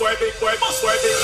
swipe it, swipe it, swipe it.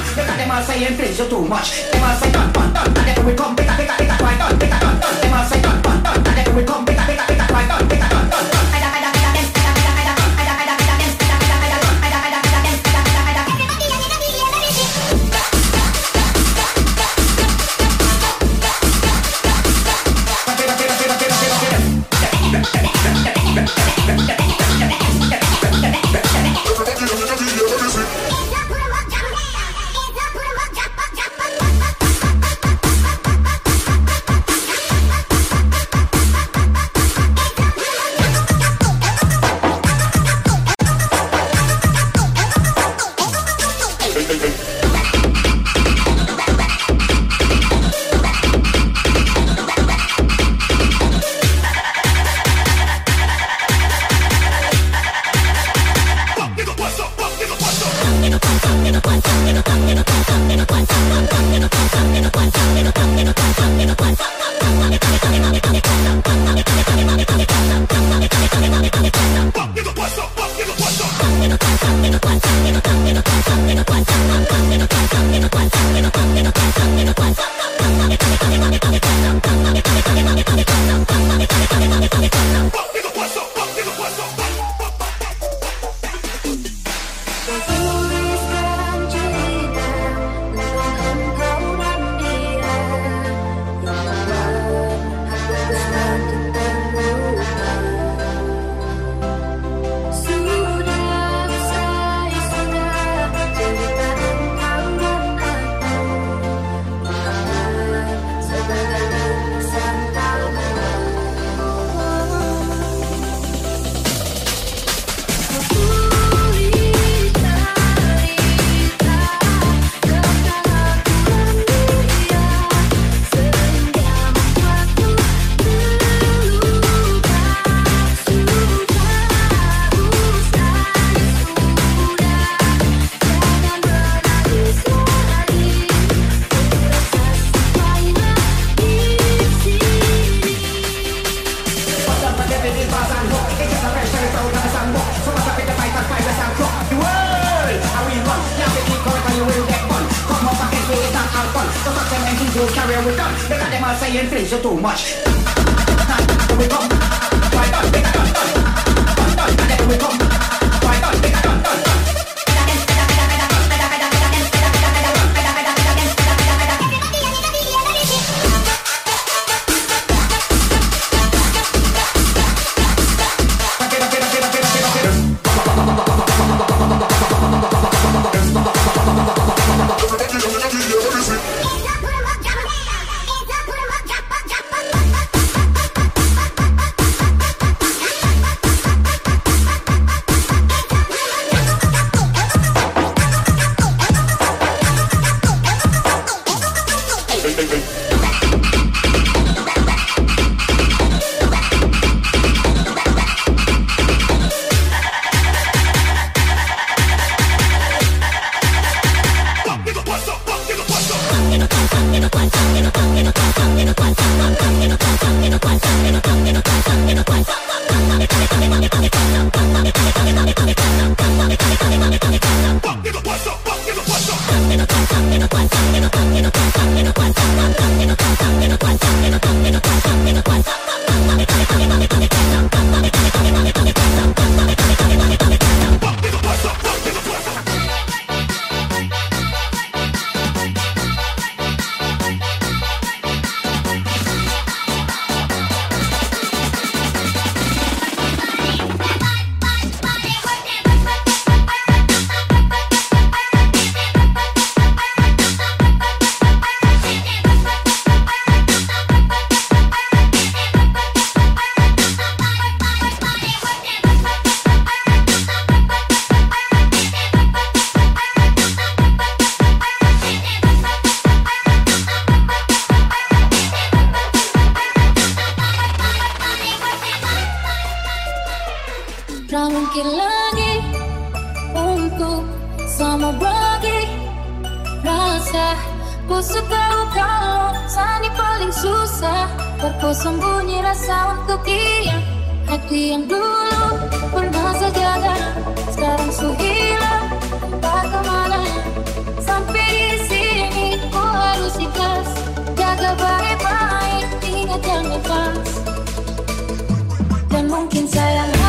done. They got them all saying please you too much. Them all say done, done, done. And we come, they got, they got, they got, why done, they got, done, done. Them all say done, done, done. And we come, they got, they got, they got, why done, they got. Yeah.「パンパン」Tak mungkin lagi Untuk sama bagi Rasa. Bosu tahu kalau Sani paling susah. Berposembunyi rasa untuk dia. Hati yang dulu Pernah sejaga Sekarang su hilang. Tak ke mana Sampai di sini Ku harus ikhlas. Jaga baik-baik Ingat yang lepas. Dan mungkin sayang